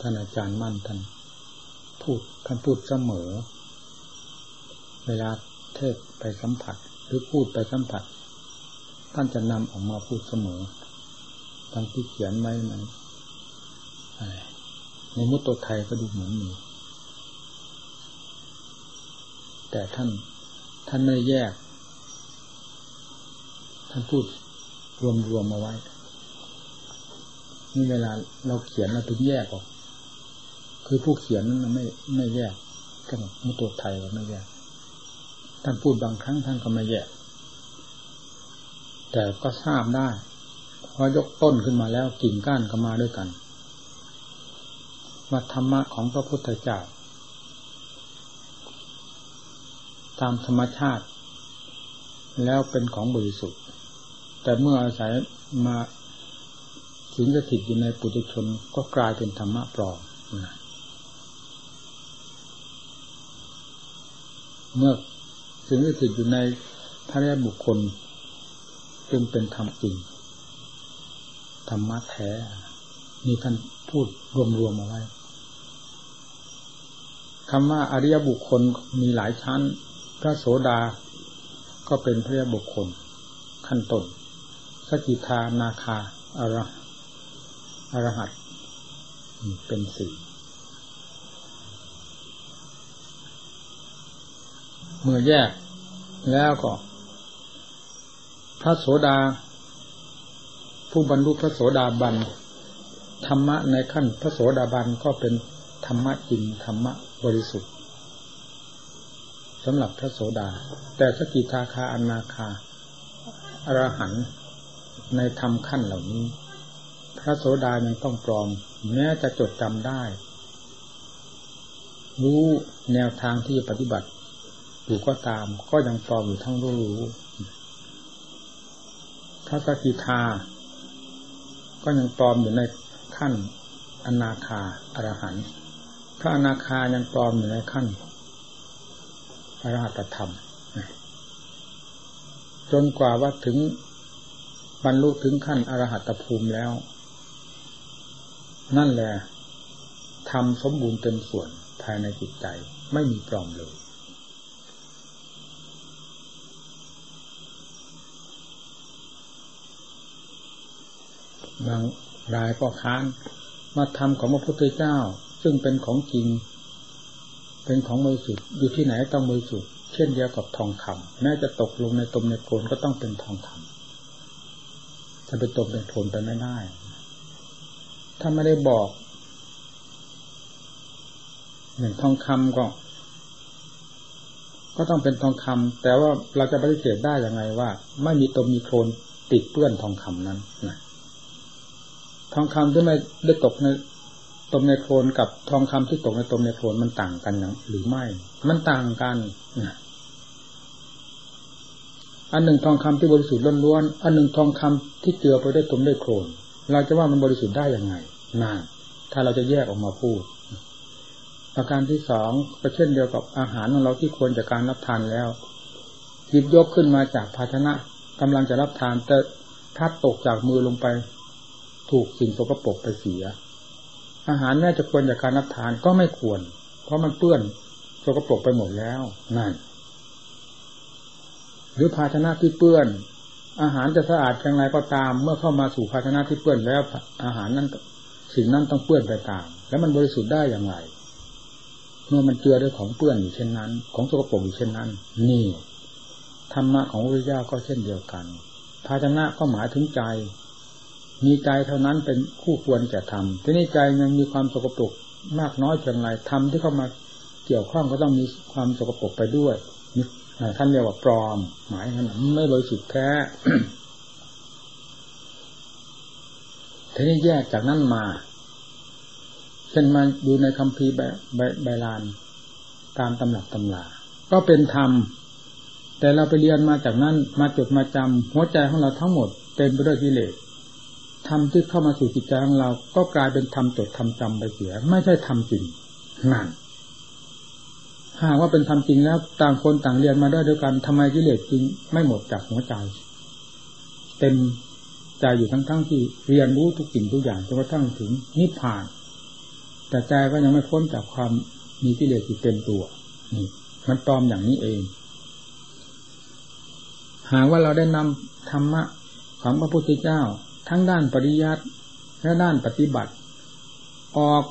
ท่านอาจารย์มั่นท่านพูดท่านพูดเสมอ เวลาเทศไปสัมผัส หรือพูดไปสัมผัส ท่านจะนำออกมาพูดเสมอทั้งที่เขียนไว้นั้นในมุตโตไทยก็ดูเหมือนมี แต่ท่านท่านไม่แยก ท่านพูดรวมๆมาไว้ นี่เวลาเราเขียนเราถึงแยกออก คือผู้เขียนนั้นไม่ไม่แยกกับมุตโตไทยเราไม่แยกท่านพูดบางครั้งท่านก็ไม่แยกแต่ก็ทราบได้พอยกต้นขึ้นมาแล้วกิ่งก้านก็มาด้วยกันว่าธรรมะของพระพุทธเจ้าตามธรรมชาติ แล้วเป็นของบริสุทธิ์ แต่เมื่ออาศัยมาสิงสถิตอยู่ในปุถุชนก็กลายเป็นธรรมะปลอม เมื่อสิงสถิตอยู่ในพระแรบุคคลจึงเป็นธรรมจริงธรรมะแท้นี่ท่านพูดรวมๆเอาไว้คำว่าอริยบุคคลมีหลายชั้น พระโสดา ก็เป็นพระยบุคคล ขั้นต้นสกิทานาคาอรอรหัตเป็นสี่ เมื่อแยกแล้วก็ พระโสดา ผู้บรรลุพระโสดาบันธรรมะในขั้นพระโสดาบันก็เป็นธรรมะจริงธรรมะบริสุทธิ์สำหรับพระโสดา แต่สกิทาคาอนาคาอรหันในธรรมขั้นเหล่านี้ พระโสดายังต้องปลอม แม้จะจดจำได้ รู้แนวทางที่ปฏิบัติ อยู่ก็ตาม ก็ยังปลอมอยู่ทั้งรู้รู้พระสกิทา ก็ยังปลอมอยู่ในขั้นอนาคาอรหันต์พระอนาคายังปลอมอยู่ในขั้นพระราตธรรม จนกว่าว่าถึงบรรลุถึงขั้นอรหัตภูมิแล้ว นั่นแหละทำสมบูรณ์เต็มส่วนภายในจิตใจไม่มีปลอมเลย บางรายก็ค้านมาทำของพระพุทธเจ้า ซึ่งเป็นของจริง เป็นของบริสุทธิ์อยู่ที่ไหนต้องบริสุทธิ์เช่นเดียวกับทองคำแม้จะตกลงในตมในโคลนก็ต้องเป็นทองคำจะไปตกในโคลนไปไม่ได้ถ้าไม่ได้บอกอย่างทองคำก็ ก็ต้องเป็นทองคำแต่ว่าเราจะปฏิเสธได้ยังไงว่า ไม่มีตมมีโคลนติดเปื้อนทองคำนั้นนะ ทองคำที่ไม่ได้ตกในตมในโคลนกับทองคำที่ตกในตมในโคลนมันต่างกันหรือไม่ มันต่างกันอันหนึ่งทองคำที่บริสุทธิ์ล้วนๆอันหนึ่งทองคำที่เจือไปด้วยตมด้วยโคลนเราจะว่ามันบริสุทธิ์ได้ยังไงนานถ้าเราจะแยกออกมาพูดประการที่สองก็เช่นเดียวกับอาหารของเราที่ควรจะการรับทานแล้วหยิบยกขึ้นมาจากภาชนะกำลังจะรับทานแต่ถ้าตกจากมือลงไป ถูกสิ่งสกปรกไปเสีย อาหารแม้จะควรจากการรับทานก็ไม่ควร เพราะมันเปื้อนสกปรกไปหมดแล้วนั่นหรือภาชนะที่เปื้อน อาหารจะสะอาดเพียงไรก็ตาม เมื่อเข้ามาสู่ภาชนะที่เปื้อนแล้ว อาหารนั้นสิ่งนั้นต้องเปื้อนไปตาม แล้วมันบริสุทธิ์ได้อย่างไร เมื่อมันเจือด้วยของเปื้อนอยู่เช่นนั้น ของสกปรกอยู่เช่นนั้น นี่ธรรมะของพระเจ้าก็เช่นเดียวกัน ภาชนะก็หมายถึงใจ มีใจเท่านั้นเป็นคู่ควรจะทำที่นี่ใจยังมีความสกปรกมากน้อยเพียงไรทำที่เข้ามาเกี่ยวข้องก็ต้องมีความสกปรกไปด้วยท่านเรียกว่าปลอม หมายนั้นไม่บริสุทธิ์แท้ทีนี้แยกจากนั้นมาเช่นมาดูในคัมภีร์ใบใบใบลานตามตำหนักตำลา ก็เป็นธรรม แต่เราไปเรียนมาจากนั้นมาจดมาจำหัวใจของเราทั้งหมดเต็มไปด้วยกิเลส ธรรมที่เข้ามาสู่จิตใจของเรา ก็กลายเป็นธรรมจดธรรมจำไปเสีย ไม่ใช่ธรรมจริงนั่นหากว่าเป็นธรรมจริงแล้ว ต่างคนต่างเรียนมาได้ด้วยกันทำไมกิเลสจริง ไม่หมดจากหัวใจ เต็มใจอยู่ทั้งๆทที่เรียนรู้ทุกสิ่งทุกอย่างจนกระทั่งถึงนิพพาน แต่ใจก็ยังไม่พ้นจากความมีกิเลสอยู่เต็มตัวนี่มันตอมอย่างนี้เอง หากว่าเราได้นำธรรมะของพระพุทธเจ้า ทั้งด้านปริยัติและด้านปฏิบัติ ออก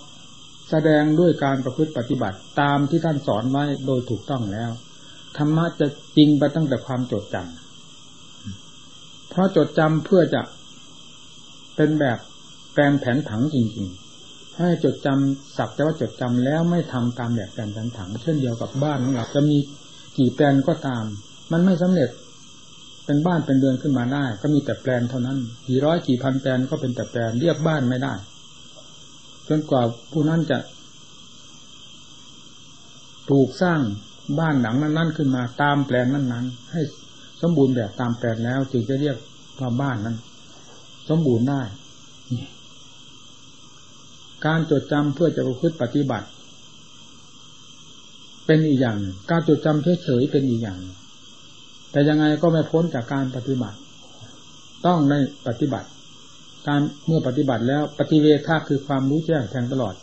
แสดงด้วยการประพฤติปฏิบัติตามที่ท่านสอนไว้โดยถูกต้องแล้วธรรมะจะจริงไปตั้งแต่ความจดจำเพราะจดจำเพื่อจะเป็นแบบแปลนแผนผังจริงๆ ให้จดจำสักแต่ว่าจดจำแล้วไม่ทำตามแบบแปลนแผนผัง เช่นเดียวกับบ้านของเราจะมีกี่แปลนก็ตาม มันไม่สำเร็จ เป็นบ้านเป็นเดือนขึ้นมาได้ ก็มีแต่แปลนเท่านั้นกี่ร้อยกี่พันแปลนก็เป็นแต่แปลนเรียกบ้านไม่ได้ จนกว่าผู้นั้นจะปลูกสร้างบ้านหลังนั้น ๆ ขึ้นมาตามแปลนนั้น ๆ ให้สมบูรณ์แบบตามแปลนแล้ว จึงจะเรียกว่าบ้านนั้น สมบูรณ์ได้การจดจำเพื่อจะประพฤติปฏิบัติ เป็นอีกอย่าง การจดจำเฉยๆเป็นอีกอย่าง แต่ยังไงก็ไม่พ้นจากการปฏิบัติ ต้องในปฏิบัติ การเมื่อปฏิบัติแล้วปฏิเวทาคือความรู้แจ้งแทงตลอด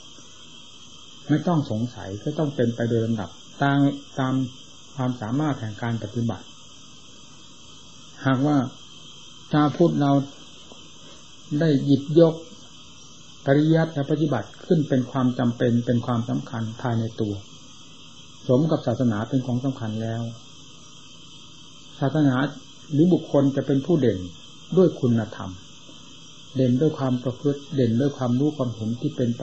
ไม่ต้องสงสัยก็ต้องเป็นไปโดยลำดับตามตามความสามารถแห่งการปฏิบัติ หากว่าชาพุทธเราได้หยิบยกปริยัติและปฏิบัติขึ้นเป็นความจำเป็นเป็นความสำคัญภายในตัว สมกับศาสนาเป็นของสำคัญแล้ว ศาสนาหรือบุคคลจะเป็นผู้เด่นด้วยคุณธรรม เด่นด้วยความประพฤติเด่นด้วยความรู้ความเห็นที่เป็นไป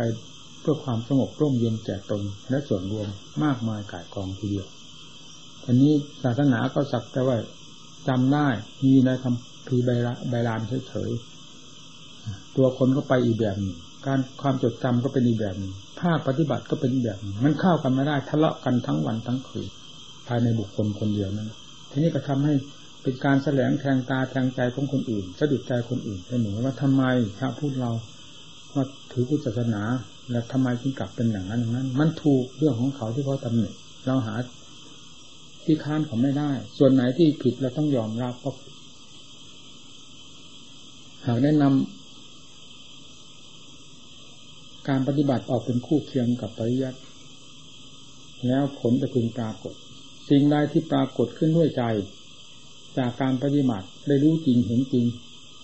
เพื่อความสงบร่มเย็นแก่ตนและส่วนรวมมากมายกายกองทีเดียวอันนี้ศาสนาก็สักแต่ว่าจำได้มีในคำพีใบใบลานเฉยๆตัวคนก็ไปอีกแบบหนึ่งการความจดจำก็เป็นอีกแบบหนึ่งภาคปฏิบัติก็เป็นอีกแบบหนึ่งมันเข้ากันไม่ได้ทะเลาะกันทั้งวันทั้งคืนภายในบุคคลคนเดียวนั้น ทีนี้ก็ทำให้เป็นการแสลงแทงตาแทงใจของคนอื่นสะดุดใจคนอื่นไปหนูว่าทำไมพระพูดเราว่าถือพุทธศาสนาแล้วทำไมจึงกลับเป็นอย่างนั้นอย่างนั้น มันถูกเรื่องของเขาที่เขาตำหนิเราหาที่ค้านเขาไม่ได้ ส่วนไหนที่ผิดเราต้องยอมรับก็หากแนะนำการปฏิบัติออกเป็นคู่เคียงกับปริยัติแล้วผลจะพึงปรากฏ สิ่งใดที่ปรากฏขึ้นด้วยใจ จากการปฏิบัติได้รู้จริงเห็นจริง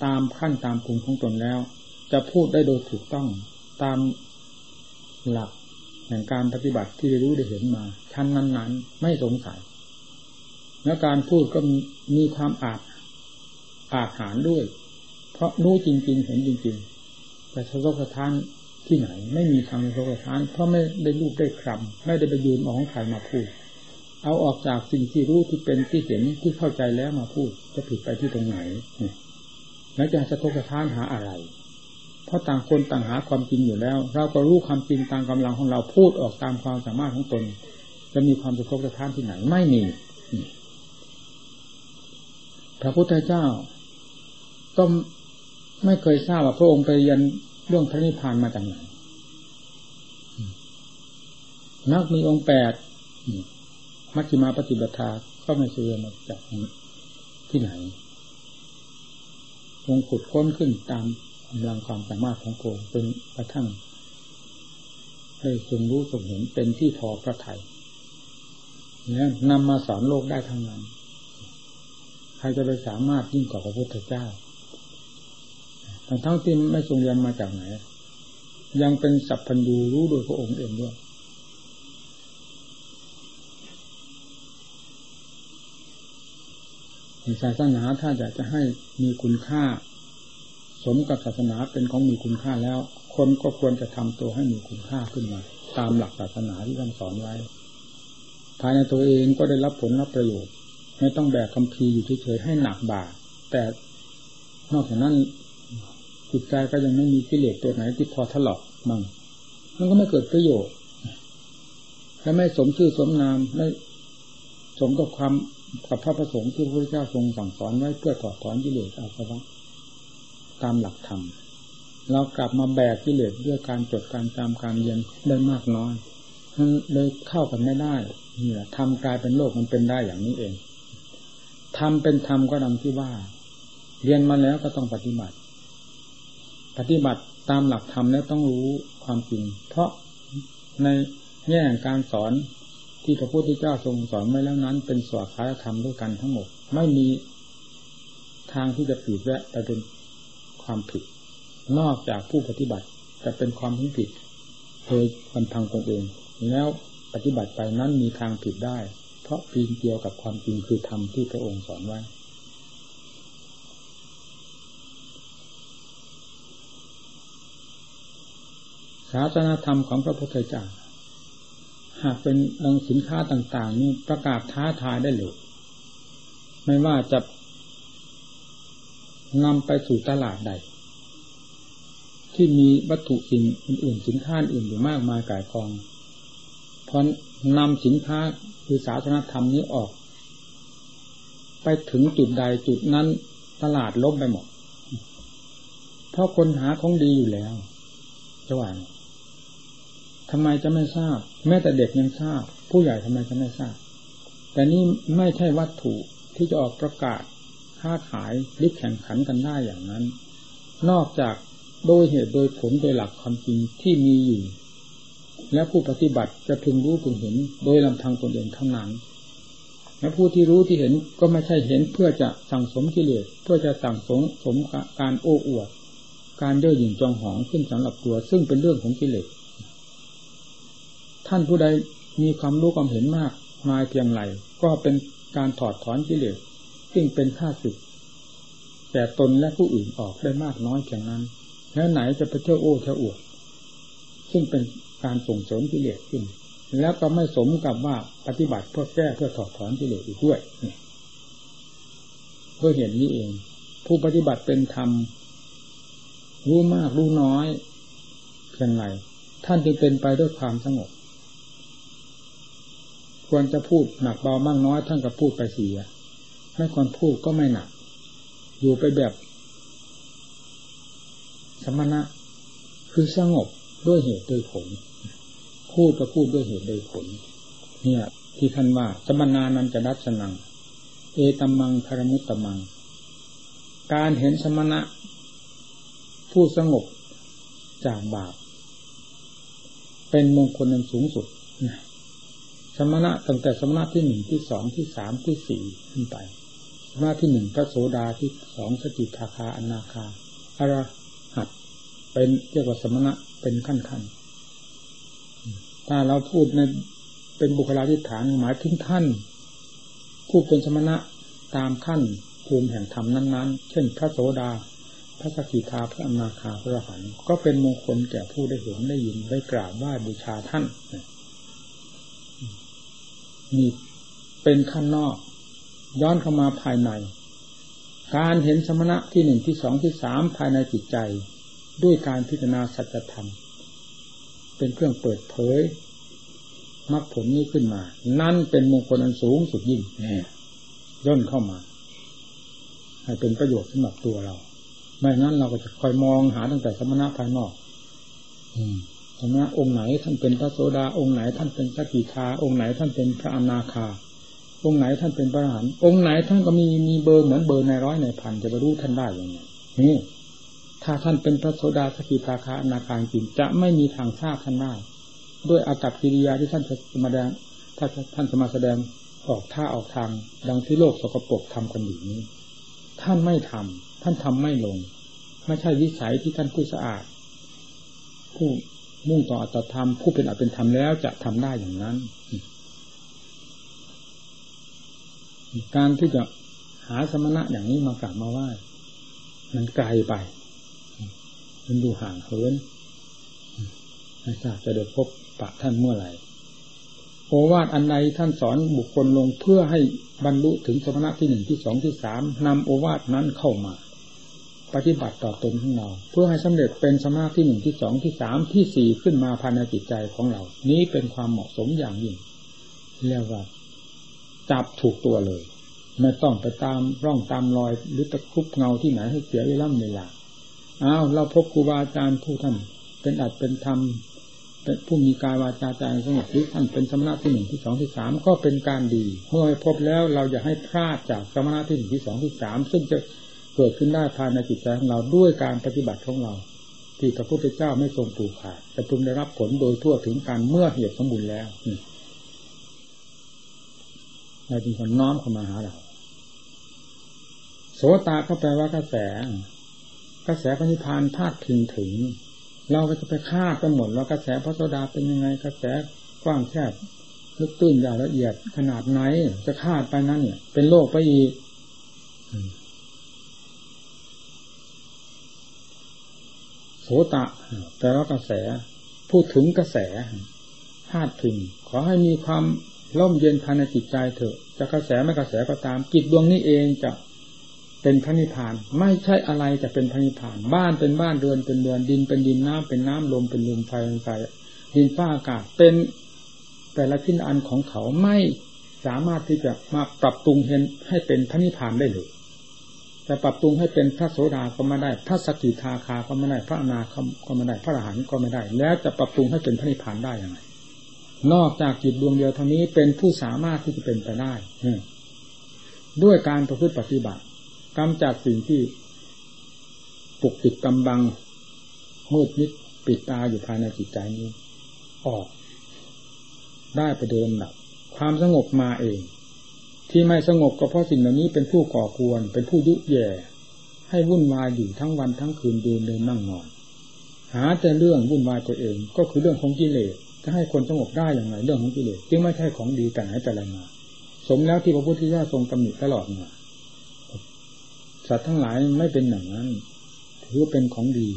ตามขั้นตามภูมิของตนแล้ว จะพูดได้โดยถูกต้องตามหลักแห่งการปฏิบัติที่ได้รู้ได้เห็นมา ชั้นนั้น ๆ ไม่สงสัย และการพูดก็มีความอาจอาจหารด้วย เพราะรู้จริง ๆ เห็นจริง ๆ แต่สะทกสะท้านที่ไหน ไม่มีทางโลกทานเพราะไม่ได้รูปได้คำไม่ได้ไปยืนของใครมาพูด เอาออกจากสิ่งที่รู้ที่เป็นที่เห็นที่เข้าใจแล้วมาพูดจะผิดไปที่ตรงไหนแล้วจะสะทกสะท้านหาอะไร เพราะต่างคนต่างหาความจริงอยู่แล้ว เราก็รู้ความจริงตามกำลังของเราพูดออกตามความสามารถของตน จะมีความสะทกสะท้านที่ไหนไม่มีพระพุทธเจ้าก็ไม่เคยทราบว่าพระองค์ไปยันเรื่องพระนิพพานมาจากไหนนักมีองค์แปด มัชฌิมาปฏิบัติก็ไม่เสื่อมาจากที่ไหนองขุดค้นขึ้นตามกำลังความสามารถของโกงเป็นกระทั่งให้ทรงรู้ทรงเห็นเป็นที่พอพระไทยเนี่ยนำมาสอนโลกได้ทั้งนั้น ใครจะไปสามารถยิ่งกว่าพระพุทธเจ้า ทั้งทั้งที่ไม่ทรงเรียนมาจากไหน ยังเป็นสัพพัญญูรู้โดยพระองค์เองด้วย ศาสนาถ้าอยากจะให้มีคุณค่า สมกับศาสนาเป็นของมีคุณค่าแล้ว คนก็ควรจะทำตัวให้มีคุณค่าขึ้นมา ตามหลักศาสนาที่ท่านสอนไว้ภายในตัวเองก็ได้รับผลรับประโยชน์ ไม่ต้องแบกคำพีอยู่เฉยๆให้หนักบ่า แต่นอกจากนั้นจิตใจก็ยังไม่มีกิเลสตัวไหนที่พอถลอกมั่งมันก็ไม่เกิดประโยชน์และไม่สมชื่อสมนามไม่สมกับความ กับพระประสงค์ที่พระพุทธเจ้าทรงสั่งสอนไว้เพื่อถอดถอนกิเลสอาสวะตามหลักธรรมเรากลับมาแบกกิเลสด้วยการจดการจำการเรียนได้มากน้อยเลยเข้ากันไม่ได้เนี่ยทำกลายเป็นโลกมันเป็นได้อย่างนี้เองทำเป็นธรรมก็ดังที่ว่า เรียนมาแล้วก็ต้องปฏิบัติ ปฏิบัติตามหลักธรรมแล้วต้องรู้ความจริง เพราะในแง่การสอน ที่พระพุทธเจ้าทรงสอนไว้แล้วนั้น เป็นสวดคายธรรมด้วยกันทั้งหมด ไม่มีทางที่จะผิดแวะไปเป็นความผิด นอกจากผู้ปฏิบัติจะเป็นความผิดโดยบันทังตนเอง แล้วปฏิบัติไปนั้นมีทางผิดได้ เพราะปีนเกี่ยวกับความจริงคือธรรมที่พระองค์สอนไว้ศาสนาธรรมของพระพุทธเจ้า หากเป็นดังสินค้าต่างๆ นี่ประกาศท้าทายได้เลยไม่ว่าจะนำไปสู่ตลาดใด ที่มีวัตถุสิ่งอื่นๆสินค้าอื่นอยู่มากมายกายกองพอนำสินค้าคือศาสนธรรมนี้ออก ไปถึงจุดใดจุดนั้นตลาดล้มไปหมดเพราะคนหาของดีอยู่แล้วจะว่า ทำไมจะไม่ทราบ แม้แต่เด็กยังทราบ ผู้ใหญ่ทำไมจะไม่ทราบ แต่นี่ไม่ใช่วัตถุที่จะออกประกาศค้าขายหรือแข่งขันกันได้อย่างนั้น นอกจากโดยเหตุโดยผลโดยหลักความจริงที่มีอยู่ และผู้ปฏิบัติจะพึงรู้พึงเห็น โดยลำพังตนเองเท่านั้นและผู้ที่รู้ที่เห็นก็ไม่ใช่เห็นเพื่อจะสั่งสมกิเลสเพื่อจะสั่งสมสมการโอ้อวด การเย่อหยิ่งจองหองขึ้นสำหรับตัว ซึ่งเป็นเรื่องของกิเลส ท่านผู้ใดมีความรู้ความเห็นมากมายเพียงไรก็เป็นการถอดถอนกิเลสซึ่งเป็นข้าศึกแต่ตนและผู้อื่นออกได้มากน้อยเพียงนั้นแล้วไหนจะไปเที่ยวโอ้เที่ยวอวดซึ่งเป็นการส่งเสริมกิเลสขึ้น แล้วก็ไม่สมกับว่าปฏิบัติเพื่อแก้เพื่อถอดถอนกิเลสอีกด้วยเพื่อเห็นนี้เอง ผู้ปฏิบัติเป็นธรรมรู้มากรู้น้อยเพียงไรท่านจึงเป็นไปด้วยความสงบ ควรจะพูดหนักเบามากน้อยท่านก็พูดไปเสียไม่ควรพูดก็ไม่หนัก อยู่ไปแบบ สมณะ คือสงบด้วยเหตุโดยผล พูดก็พูดด้วยเหตุโดยผล เนี่ย ที่ท่านว่าสมณานันจะดัชนัง เอตมังคารมุตตมัง การเห็นสมณะ ผู้สงบจากบาปเป็นมงคลอันสูงสุดนะ สมณะตั้งแต่สมณะที่หนึ่งที่สองที่สามที่สี่ขึ้นไป สมณะที่หนึ่งพระโสดาที่สองสกิทาคาอนาคาอรหัตเป็นเรียกว่าสมณะเป็นขั้นขั้นถ้าเราพูดในเป็นบุคลาธิฐานหมายถึงท่านผู้เป็นสมณะตามขั้นภูมิแห่งธรรมนั้นๆ เช่น พระโสดา พระสกิทาพระอนาคาพระอรหันต์ก็เป็นมงคลแก่ผู้ได้เห็นได้ยินได้กราบไหว้บูชาท่าน นี่เป็นขั้นนอก ย้อนเข้ามาภายใน การเห็นสมณะที่หนึ่งที่สองที่สามภายในจิตใจ ด้วยการพิจารณาสัจธรรม เป็นเครื่องเปิดเผยมรรคผลนี้ขึ้นมา นั่นเป็นมงคลอันสูงสุดยิ่งเนี่ยย่นเข้ามา ให้เป็นประโยชน์สำหรับตัวเรา ไม่งั้นเราก็จะคอยมองหาตั้งแต่สมณะภายนอก อืม ธรรมะองค์ไหนท่านเป็นพระโสดาองค์ไหนท่านเป็นสกิทาองค์ไหนท่านเป็นพระอนาคา องค์ไหนท่านเป็นพระอรหันต์องค์ไหนท่านก็มีมีเบอร์เหมือนเบอร์ในร้อยในพันจะไปรู้ท่านได้ยังไงนี่ถ้าท่านเป็นพระโสดาสกิทาคาอนาคาจริงจะไม่มีทางทราบท่านได้ด้วยอากัปกิริยาที่ท่านจะมาแสดงถ้าท่านจะมาแสดงออกท่าออกทาง ดังที่โลกสกปรกทำกันอยู่นี้ ท่านไม่ทำท่านทำไม่ลง ไม่ใช่วิสัยที่ท่านผู้สะอาด ผู้ มุ่งต่ออัตธรรมผู้เป็นอัตเป็นธรรมแล้วจะทำได้อย่างนั้น การที่จะหาสมณะอย่างนี้มากราบมาไหว้มันไกลไป มันดูห่างเหินไม่ทราบจะได้พบปะท่านเมื่อไหร่โอวาทอันใดท่านสอนบุคคลลงเพื่อให้บรรลุถึงสมณะที่หนึ่งที่สองที่สามนำโอวาทนั้นเข้ามา ปฏิบัติต่อตนของเรา เพื่อให้สำเร็จเป็นสมาธิหนึ่งที่สองที่สามที่สี่ขึ้นมาภายในจิตใจของเรา นี้เป็นความเหมาะสมอย่างยิ่งเรียกว่าจับถูกตัวเลย ไม่ต้องไปตามร่องตามรอยหรือตะคุบเงาที่ไหนให้เสียเวลาเวลาอ้าวเราพบครูบาอาจารย์ผู้ท่านเป็นอัดเป็นธรรมเป็นผู้มีกายวาจาใจสงบหรือท่านเป็นสมณะที่หนึ่งที่สองที่สามก็เป็นการดี เมื่อพบแล้วเราอย่าให้พลาดจากสมณะที่หนึ่งที่สองที่สามซึ่งจะ เกิดขึ้นได้ภายในจิตใจของเราด้วยการปฏิบัติของเรา ที่พระพุทธเจ้าไม่ทรงปลูกขาดจะพึงได้รับผลโดยทั่วถึงการเมื่อเหตุสมบูรณ์แล้วเราจึงคนน้อมเข้ามาหาเราโสตาก็แปลว่ากระแส กระแสพระนิพพานพาดพิงถึง เราก็จะไปคาดกันหมดว่ากระแสพระโสดาเป็นยังไง กระแสกว้างแคบลึกตื้นยาวละเอียดขนาดไหน จะคาดไปนั้นเนี่ยเป็นโลกไปอีก โสตะแปลว่ากระแส พูดถึงกระแสพาดพิงขอให้มีความร่มเย็นภายในจิตใจเถอะ จะกระแสไม่กระแสก็ตามจิตดวงนี้เองจะเป็นพระนิพพาน ไม่ใช่อะไรจะเป็นพระนิพพาน บ้านเป็นบ้านเรือนเป็นเรือนดินเป็นดินน้ำเป็นน้ำลมเป็นลมไฟเป็นไฟดินฟ้าอากาศเป็นแต่ละชิ้นอันของเขาไม่สามารถที่จะมาปรับปรุงเห็นให้เป็นพระนิพพานได้เลย แต่ปรับปรุงให้เป็นพระโสดาก็ไม่ได้ พระสกิทาคาก็ไม่ได้ พระอนาคาก็ไม่ได้ พระอรหันต์ก็ไม่ได้ แล้วจะปรับปรุงให้เป็นพระนิพพานได้ยังไง นอกจากจิตดวงเดียวเท่านี้เป็นผู้สามารถที่จะเป็นไปได้ด้วยการประพฤติปฏิบัติกำจัดสิ่งที่ปลุกปิดกำบังมืดมิดปิดตาอยู่ภายในจิตใจนี้ ออก ได้ไปเดินแบบความสงบมาเอง ที่ไม่สงบก็เพราะสิ่งเหล่านี้เป็นผู้ก่อกวน เป็นผู้ยุแย่ ให้วุ่นวายอยู่ทั้งวันทั้งคืนเดินเดินนั่งนอน หาแต่เรื่องวุ่นวายตัวเอง ก็คือเรื่องของกิเลสจะให้คนสงบได้อย่างไรเรื่องของกิเลสจึงไม่ใช่ของดีแต่ไหนแต่ไรมาสมแล้วที่พระพุทธเจ้าทรงตำหนิตลอดมาสัตว์ทั้งหลายไม่เป็นอย่างนั้นถือเป็นของดี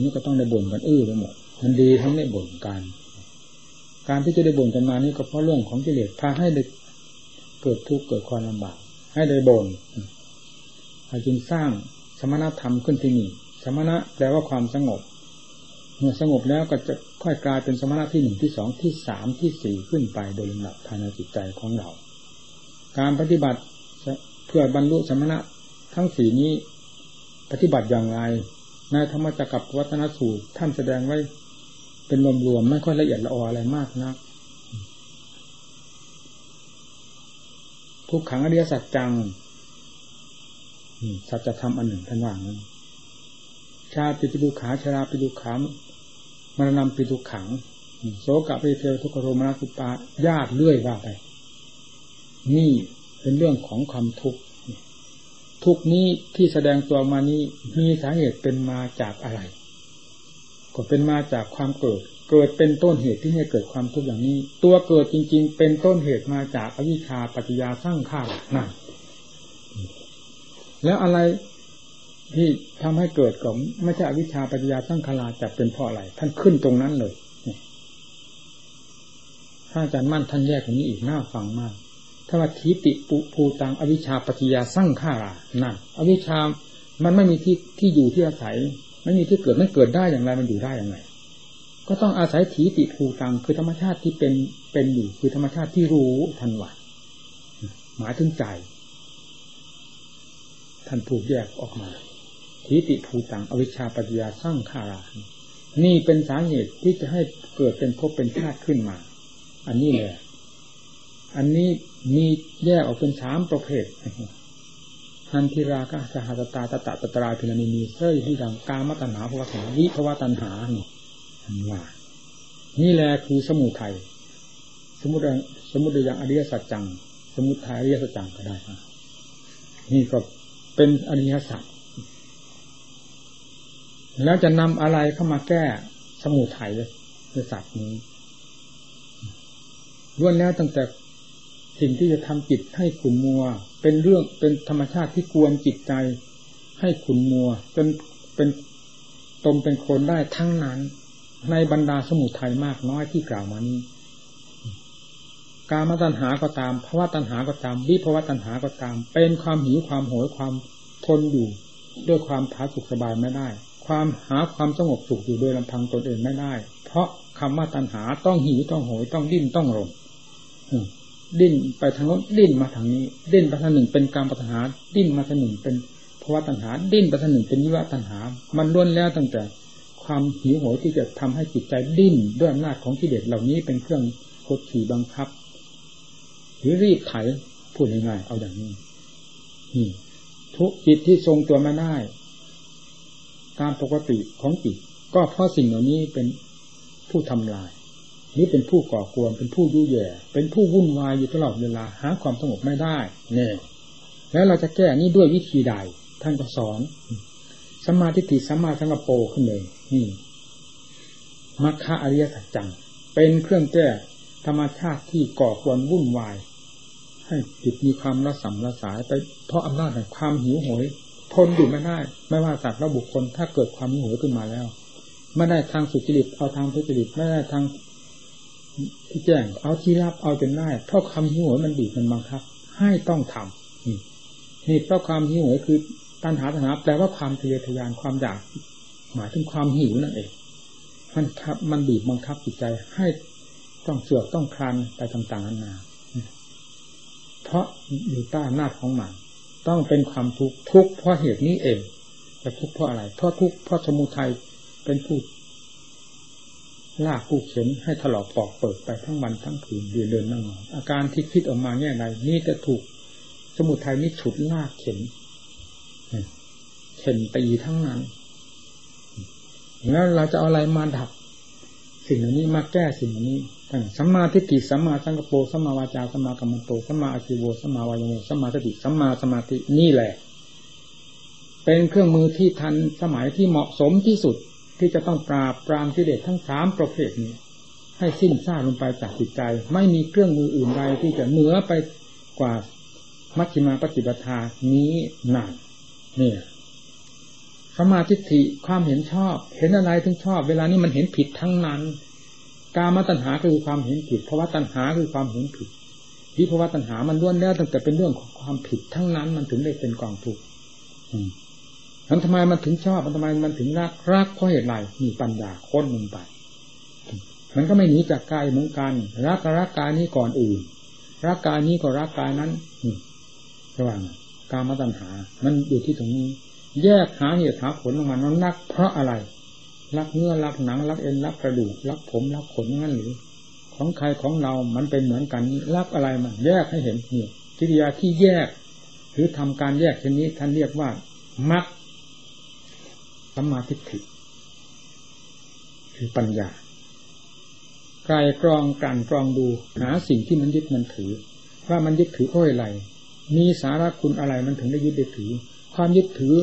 นี้ก็ต้องได้บ่นกันอื้อไปหมดมันดีทั้งได้บ่นกัน การที่จะได้บ่นกันมานี่ก็เพราะเรื่องของกิเลสพาให้ได้ เกิดทุกข์เกิดความลำบาก ให้ได้บ่นจึงสร้างสมณธรรมขึ้นที่นี่ สมณะแปลว่าความสงบ เมื่อสงบแล้วก็จะค่อยกลายเป็นสมณะที่หนึ่งที่สองที่สามที่สี่ขึ้นไปโดยลำดับภายในจิตใจของเรา การปฏิบัติเพื่อบรรลุสมณะทั้งสี่นี้ ปฏิบัติอย่างไรในธรรมจักรกับวัฒนสูตรท่านแสดงไว้เป็นรวมๆไม่ค่อยละเอียดละอออะไรมากนะ ทุกขังอริยสัจจังสัจธรรมอันหนึ่งท่านว่างั้นชาติปิดุขาชราปิดุขามมรณะปิดุขังโสกะปิเทวทุกขโรมาสุปาญาติเลื่อยว่าไป นี่เป็นเรื่องของความทุกข์ทุกนี้ที่แสดงตัวมานี้มีสาเหตุเป็นมาจากอะไร ก็เป็นมาจากความเกิด เกิดเป็นต้นเหตุที่ให้เกิดความทุกข์อย่างนี้ ตัวเกิดจริง ๆ เป็นต้นเหตุมาจากอวิชชาปัจจยาสร้างข้านั่นแล้วอะไรที่ทำให้เกิดก็ไม่ใช่อวิชชาปัญญาตั้างคลาจะเป็นเพราะอะไร ท่านขึ้นตรงนั้นเลยถ้าอาจารย์มั่นท่านแยกตรงนี้อีกน่าฟังมากถ้าว่าทีติปุภูตังอวิชชาปัญญาสร้างข้ารานั่นอวิชชามันไม่มีที่ที่อยู่ที่อาศัย ไม่มีที่เกิดไม่เกิดได้อย่างไรมันอยู่ได้อย่างไร ก็ต้องอาศัยทีติภูตัง คือธรรมชาติที่เป็นเป็นอยู่คือธรรมชาติที่รู้ทันวันหมายถึงใจท่านผูกแยกออกมาทิติภูตังอวิชชาปัญญาสร้างขารานี่เป็นสาเหตุที่จะให้เกิดเป็นภพเป็นชาติขึ้นมา อันนี้แหละ อันนี้มีแยกออกเป็นสามประเภทหันทิราคะสหัสตาตตะตตราพินานีเส้ยที่ดังกามตัณหาภวตัณหาวิภวตัณหานี่ ว่านี่แหละคือสมุทัยสมุทัยสมุทัยอย่างอริยสัจจัง สมุทัยอริยสัจจังก็ได้นี่ก็เป็นอริยสัจแล้วจะนำอะไรเข้ามาแก้สมุทัยในสัตว์นี้ล้วนแล้วตั้งแต่สิ่งที่จะทำจิตให้ขุนมัว เป็นเรื่องเป็นธรรมชาติที่กวนจิตใจ ให้ขุนมัว จนเป็นตมเป็นคนได้ทั้งนั้น ในบรรดาสมุทัยมากน้อยที่กล่าวมานี้ การมาตัญหาก็ตามภาวะตัญหาก็ตามวิภาวะตัญหาก็ตาม เป็นความหิวความโหยความทนอยู่ ด้วยความผาสุกสบายไม่ได้ ความหาความสงบสุขอยู่โดยลำพังตนเองไม่ได้ เพราะคำว่าตัณหาต้องหิวต้องโหยต้องดิ้นต้องรนดิ้นไปทางโน้นดิ้นมาทางนี้ ดิ้นไปทางหนึ่งเป็นการปัญหา ดิ้นมาทางหนึ่งเป็นภาวะตัณหา ดิ้นไปทางหนึ่งเป็นวิวะตัณหา มันล้วนแล้วตั้งแต่ ความหิวโหยที่จะทำให้จิตใจดิ้นด้วยอำนาจของกิเลสเหล่านี้เป็นเครื่องกดขี่บังคับ หรือรีบไถพูดง่ายๆเอาอย่างนี้นี่ทุกจิตที่ทรงตัวไม่ได้ตามปกติของจิต ก็เพราะสิ่งเหล่านี้เป็นผู้ทำลายนี่เป็นผู้ก่อกวนเป็นผู้ยุ่ยแย่ เป็นผู้วุ่นวายอยู่ตลอดเวลาหาความสงบไม่ได้เนี่ยแล้วเราจะแก้นี้ด้วยวิธีใดท่านก็สอนสมาธิติสมาสังกโปขึ้นเลย นี่มัคคะอริยสัจจัง เป็นเครื่องแก้ธรรมชาติที่ก่อควรวุ่นวาย ให้จิตมีความระสำระสายไปเพราะอำนาจแห่งความหิวโหยทนอยู่ไม่ได้ ไม่ว่าสัตว์และบุคคลถ้าเกิดความหิวโหยขึ้นมาแล้ว ไม่ได้ทางสุจริตเอาทางทุจริตไม่ได้ทางที่แจ้งเอาที่รับเอาจนได้เพราะความหิวโหยมันบีบมันบังคับ ให้ต้องทำนี่นี่เพราะความหิวโหยคือตัณหาตัณหาแปลว่าความทะเยอทะยานความอยาก หมายถึงความหิวนั่นเองมันครับมันบีบบังคับจิตใจให้ต้องเสือกต้องคลานไปต่างๆนานา เพราะอยู่ใต้อำนาจของมันต้องเป็นความทุกข์ทุกข์เพราะเหตุนี้เองแต่ทุกข์เพราะอะไร เพราะทุกข์เพราะสมุทัยเป็นผู้ลากผู้เข็นให้ถลอกปอกเปิดไปทั้งวันทั้งคืนเดินเดินนั่งนอนอาการที่คิดออกมาแง่ใดนี่จะถูกสมุทัยนี้ฉุดลากเข็นเข็นตีทั้งนั้น แล้วเราจะเอาอะไรมาดับ สิ่งเหล่านี้มาแก้สิ่งเหล่านี้ทั้งสัมมาทิฏฐิสัมมาสังกปรสัมมาวาจาสัมมากรรมโตสัมมาอาชีโวสัมมาวายโมสัมมาสติสัมมาสมาธินี่แหละ เป็นเครื่องมือที่ทันสมัยที่เหมาะสมที่สุดที่จะต้องปราบปรามกิเลสทั้งสามประเภทนี้ ให้สิ้นซาลงไปจากจิตใจ ไม่มีเครื่องมืออื่นใดที่จะเหนือไปกว่ามัชฌิมาปฏิปทานี้หนักเนี่ย สมาธิฐิความเห็นชอบ เห็นอะไรถึงชอบ เวลานี้มันเห็นผิดทั้งนั้น กามตัณหาคือความเห็นผิดภาวะตัณหาคือความเห็นผิดวิภาวะตัณหามันล้วนแล้วตั้งแต่เป็นเรื่องของความผิดทั้งนั้นมันถึงได้เป็นกองทุกข์นั้นทำไมมันถึงชอบมันทำไมมันถึงรักรักเพราะเหตุไรมีปัญญาค้นลงไป มันก็ไม่หนีจากกายเหมือนกัน รักรักกายนี้ก่อนอื่น รักกายนี้ก็รักกายนั้นระหว่างกามตัณหา มันอยู่ที่ตรงนี้ แยกหาเหตุหาผลออกมานั้นรักเพราะอะไร รักเนื้อรักหนัง รักเอ็นรักกระดูก รักผมรักขนงั้นหรือ ของใครของเรา มันเป็นเหมือนกันรักอะไรมัน แยกให้เห็นนี่กิริยาที่แยก หรือทำการแยกเช่นนี้ท่านเรียกว่ามักสัมมาทิฏฐิคือปัญญาไกลกรองกันกรองดูหาสิ่งที่มันยึดมันถือ ว่ามันยึดถือเพราะอะไรมีสาระคุณอะไรมันถึงได้ยึดได้ถือ ความยึดถือ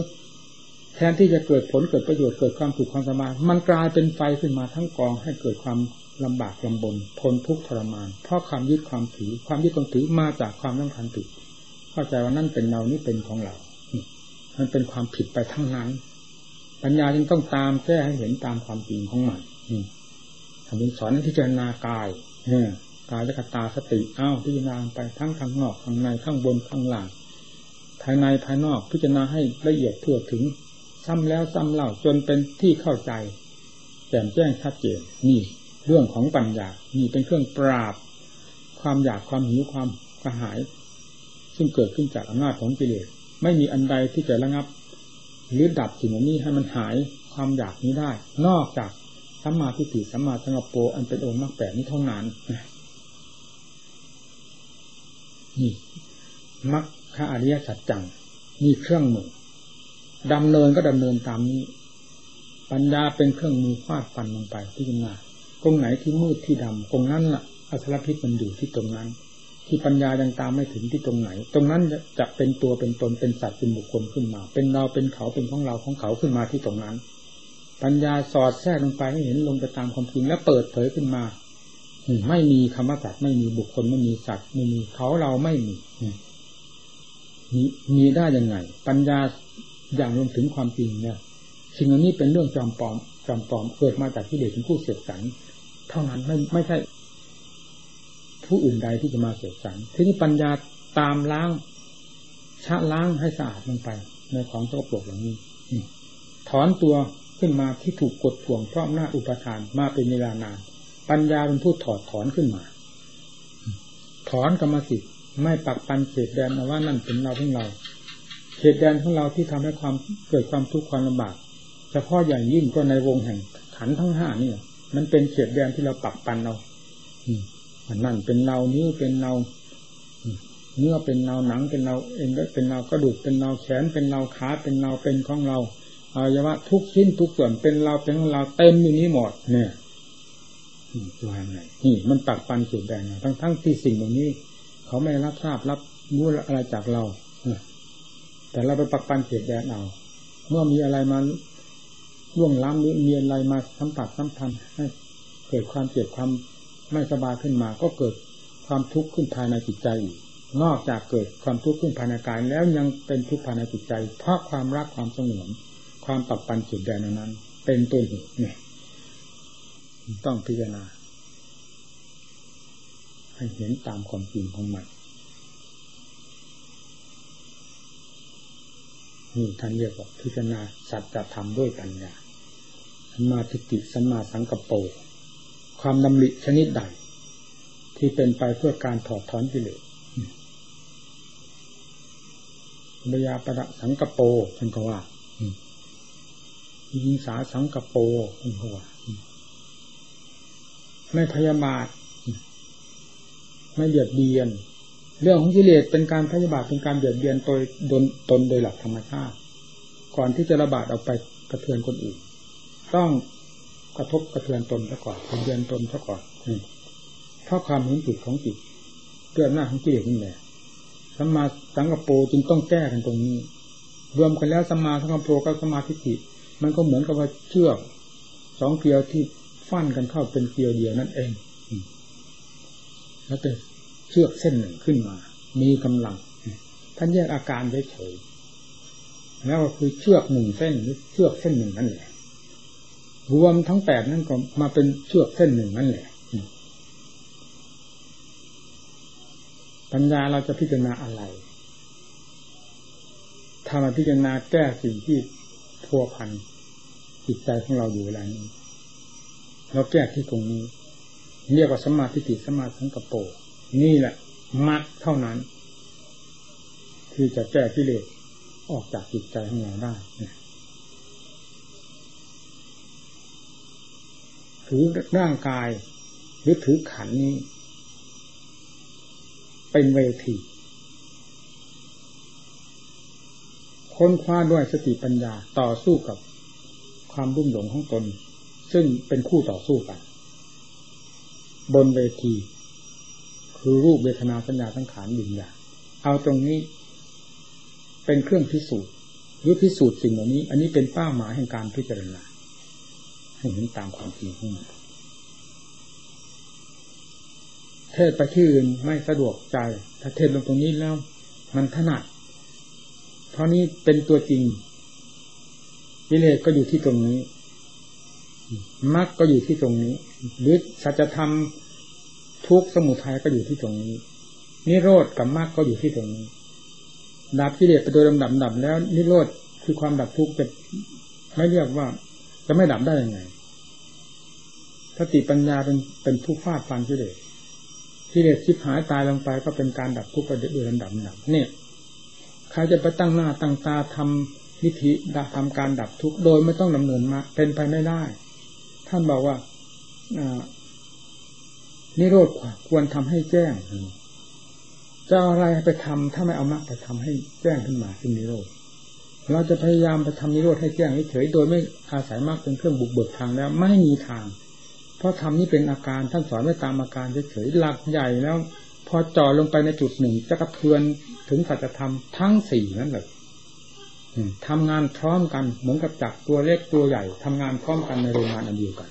แทนที่จะเกิดผลเกิดประโยชน์เกิดความสุขความสบายมันกลายเป็นไฟขึ้นมาทั้งกองให้เกิดความลำบากลำบนทนทุกข์ทรมาน เพราะความยึดความถือ ความยึดความถือมาจากความต้องการติดเข้าใจว่านั่นเป็นเรานี่เป็นของเรา มันเป็นความผิดไปทั้งนั้น ปัญญาจึงต้องตามแก้ให้เห็นตามความจริงของมันทำเป็นสอนพิจารณากายกายและกตาสติอ้าวพิจารณาไปทั้งข้างนอกข้างในข้างบนข้างล่าง ภายในภายนอกพิจารณาให้ละเอียดทั่วถึง ซ้ำแล้วซ้ำเล่าจนเป็นที่เข้าใจแจ่มแจ้งชัดเจนนี่เรื่องของปัญญานี่เป็นเครื่องปราบ ความอยากความหิวความกระหาย ซึ่งเกิดขึ้นจากอำนาจของกิเลสไม่มีอันใดที่จะระงับ หรือดับสิ่งนี้ให้มันหายความอยากนี้ได้ นอกจากสัมมาทิฏฐิสัมมาสังกปรอันเป็นองค์มรรคแปดนี้เท่านั้นนี่มรรคอริยสัจจังนี่เครื่องมือ ดำเนินก็ดำเนินตามนี้ ปัญญาเป็นเครื่องมือฟาดฟันลงไปที่จินาตรงไหนที่มืดที่ดำตรงนั้นละ่ะอสรพิษมันอยู่ที่ตรงนั้น ที่ปัญญายังตามไม่ถึงที่ตรงไหน ตรงนั้นจะเป็นตัวเป็นตนเป็นสัตว์เป็นบุคคลขึ้นมา เป็นเราเป็นเขาเป็นของเราของเขาขึ้นมาที่ตรงนั้น ปัญญาสอดแทรกลงไปให้เห็นลงไปตามความจริงและเปิดเผยขึ้นมาไม่มีคำว่าสัตว์ไม่มีบุคคลไม่มีสัตว์ไม่มีเขาเราไม่มีมีได้ยังไง ปัญญา อย่างลงถึงความจริงเนี่ยสิ่งานี้เป็นเรื่องจอมปลอมจอมปลอมเกิดมาจากที่เด็กเป็นผู้เสกสรรเท่านั้นไม่ไม่ใช่ ผู้อื่นใดที่จะมาเสกสรรทีนี้ปัญญาตามล้างชะล้างให้สะอาดลงไป ในของสกปรกเหล่านี้ถอนตัวขึ้นมาที่ถูกกดท่วงเพราะหน้าอุปทานมาเป็นเวลานานปัญญาเป็นผู้ถอดถอนขึ้นมา ถอนกรรมสิทธิ์ไม่ปักปันเขตแดนว่านั่นเป็นเราของเรา ขตแดนของเราที่ทำให้ความเกิดความทุกข์ความลำบากเฉพาะอย่างยิ่งก็ในวงแห่งขันทั้งห้านี่มันเป็นเขตแดนที่เราปักปันเราอันนั่นเป็นเรานิ้วเป็นเราเนื้อเป็นเราหนังเป็นเราเอ็นเป็นเรากระดูกเป็นเราแขนเป็นเราขาเป็นเราเป็นของเราอวัยวะทุกชิ้นทุกส่วนเป็นเราเป็นของเราเต็มอยู่นี้หมดเนี่ยว่าไงนี่มันปักปันสุดแดงทั้งทั้งที่สิ่งเหล่านี้ เขาไม่รับทราบรับรู้อะไรจากเรา แต่เราไปปักปันเสียแดนเอาเมื่อมีอะไรมาล่วงล้ำหรือมีอะไรมาสัมผัสสัมพันธ์ให้เกิดความเจ็บความไม่สบายขึ้นมา ก็เกิดความทุกข์ขึ้นภายในจิตใจอีกนอกจากเกิดความทุกข์ขึ้นภายในกายแล้วยังเป็นทุกข์ภายในจิตใจ เพราะความรักความสงวนความปักปันสุดแดนนั้น เป็นต้นเหตุเนี่ยต้องพิจารณาให้เห็นตามความจริงของมัน นี่ท่านเรียกว่าพิจารณาสัจธรรมด้วยปัญญาสมาธิติสมาสังกปรความดำริชนิดใด ที่เป็นไปเพื่อการถอดถอนกิเลสบยาประสังกโปท่านก็ว่ายิงสาสังกโปท่านก็ว่าไม่พยาบาทไม่เบียดเบียน เรื่องของกิเลสเป็นการพยาบาทเป็นการเบียดเบียนตนตนโดยหลักธรรมชาติ ก่อนที่จะระบาดออกไปกระเทือนคนอื่น ต้องกระทบกระเทือนตนซะก่อนกระเทือนตนซะก่อนเพราะความเห็นผิดของจิตเกิดหน้าของกิเลสนี่แหละสัมมาสังกปรจึงต้องแก้กันตรงนี้ รวมกันแล้วสัมมาสังกปรกับสมาธิิมันก็เหมือนกับว่าเชือกสองเกลียวที่ฟันกันเข้าเป็นเกลียวเดียวนั่นเองแล้วเป็น เชือกเส้นหนึ่งขึ้นมา มีกำลัง ท่านแยกอาการเฉยๆแล้วก็คือเชือกหนึ่งเส้นหรือเชือกเส้นหนึ่งนั่นแหละรวมทั้งแปดนั่นก็มาเป็นเชือกเส้นหนึ่งนั่นแหละปัญญาเราจะพิจารณาอะไรถ้ามาพิจารณาแก้สิ่งที่พัวพันจิตใจของเราอยู่เวลานี้ เราแก้ที่ตรงนี้ เรียกว่าสมาธิติสมาสังกโปร นี่แหละมัดเท่านั้น ที่จะแก้กิเลสออกจากจิตใจของเราได้ถือร่างกาย หรือถือขันนี้ เป็นเวทีค้นคว้าด้วยสติปัญญาต่อสู้กับความรุ่มหลงของตน ซึ่งเป็นคู่ต่อสู้กัน บนเวที คือรูปเวทนาสัญญาทั้งขานยิญญางเอาตรงนี้ เป็นเครื่องพิสูจน์หรือพิสูจน์สิ่งเหล่านี้ อันนี้เป็นเป้าหมายแห่งการพิจารณาให้เห็นตามความจริงของมันเทศไปที่อื่นไม่สะดวกใจ ถ้าเทศลงตรงนี้แล้ว มันถนัด เพราะนี้เป็นตัวจริงวิเลศก็อยู่ที่ตรงนี้มรรคก็อยู่ที่ตรงนี้หรือสัจธรรม ทุกสมุทัยก็อยู่ที่ตรงนี้ นิโรธกับมรรคก็อยู่ที่ตรงนี้ ดับกิเลสไปโดยลำดับดับแล้ว นิโรธคือความดับทุกข์จะไม่เรียกว่า จะไม่ดับได้ยังไงสติปัญญาเป็นเป็นผู้ฟาดฟันกิเลสกิเลสชิบหายตายลงไปก็เป็นการดับทุกข์ไปโดยลำดับหนักเนี่ยใครจะไปตั้งหน้าตั้งตาทำวิธีทำการดับทุกข์โดยไม่ต้องดำเนินมา เป็นไปไม่ได้ ท่านบอกว่า นิโรธควรทำให้แจ้งจะอะไรไปทำถ้าไม่เอามรรคไปทำให้แจ้งขึ้นมาขึ้นนิโรธเราจะพยายามไปทำนิโรธให้แจ้งเฉยโดยไม่อาศัยมรรคเป็นเครื่องบุกเบิกทางแล้ว ไม่มีทาง เพราะธรรมนี้เป็นอาการท่านสอนไว้ตามอาการเฉยๆหลักใหญ่แล้ว พอจ่อลงไปในจุดหนึ่งจะกระเทือนถึงสัจธรรมทั้งสี่นั่นเลยทำงานพร้อมกันเหมือนกับจักรตัวเล็กตัวใหญ่ทำงานพร้อมกันในโรงงานอันเดียวกัน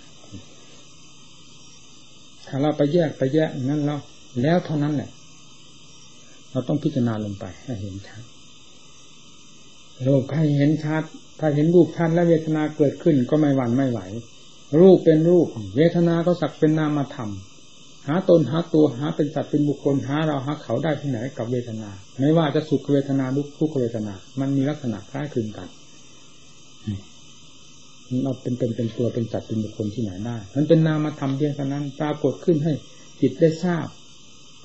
ถ้าเราไปแยกไปแยกนั้นแล้วแล้วเท่านั้นแหละ เราต้องพิจารณาลงไปให้เห็นชัดโลกให้เห็นชัด ถ้าเห็นรูปชัดและเวทนาเกิดขึ้นก็ไม่หวั่นไม่ไหว รูปเป็นรูป เวทนาก็สักเป็นนามธรรมหาตนหาตัวหาเป็นสัตว์เป็นบุคคลหาเราหาเขาได้ที่ไหนกับเวทนา ไม่ว่าจะสุขเวทนาลุกทุกเวทนา มันมีลักษณะคล้ายคลึงกัน เราเป็นเป็นเป็นตัวเป็นสัตว์เป็นบุคคลที่ไหนได้ มันเป็นนามธรรมเพียงเท่านั้นปรากฏขึ้นให้จิตได้ทราบ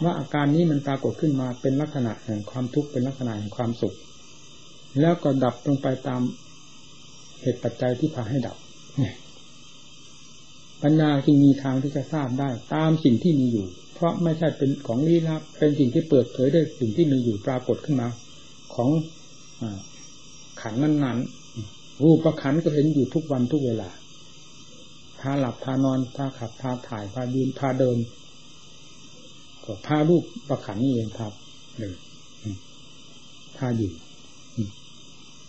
ว่าอาการนี้มันปรากฏขึ้นมาเป็นลักษณะแห่งความทุกข์เป็นลักษณะแห่งความสุข แล้วก็ดับลงไปตามเหตุปัจจัยที่พาให้ดับปัญญาจึงมีทางที่จะทราบได้ ตามสิ่งที่มีอยู่ เพราะไม่ใช่เป็นของลี้ลับ เป็นสิ่งที่เปิดเผยได้สิ่งที่มีอยู่ปรากฏขึ้นมา ของอขันนั้น รูปประขันก็เห็นอยู่ทุกวันทุกเวลา พาหลับพานอนพาขับพาถ่ายพายืนพาเดินก็พารูปประขันนี่เองครับหนึ่งพาอยู่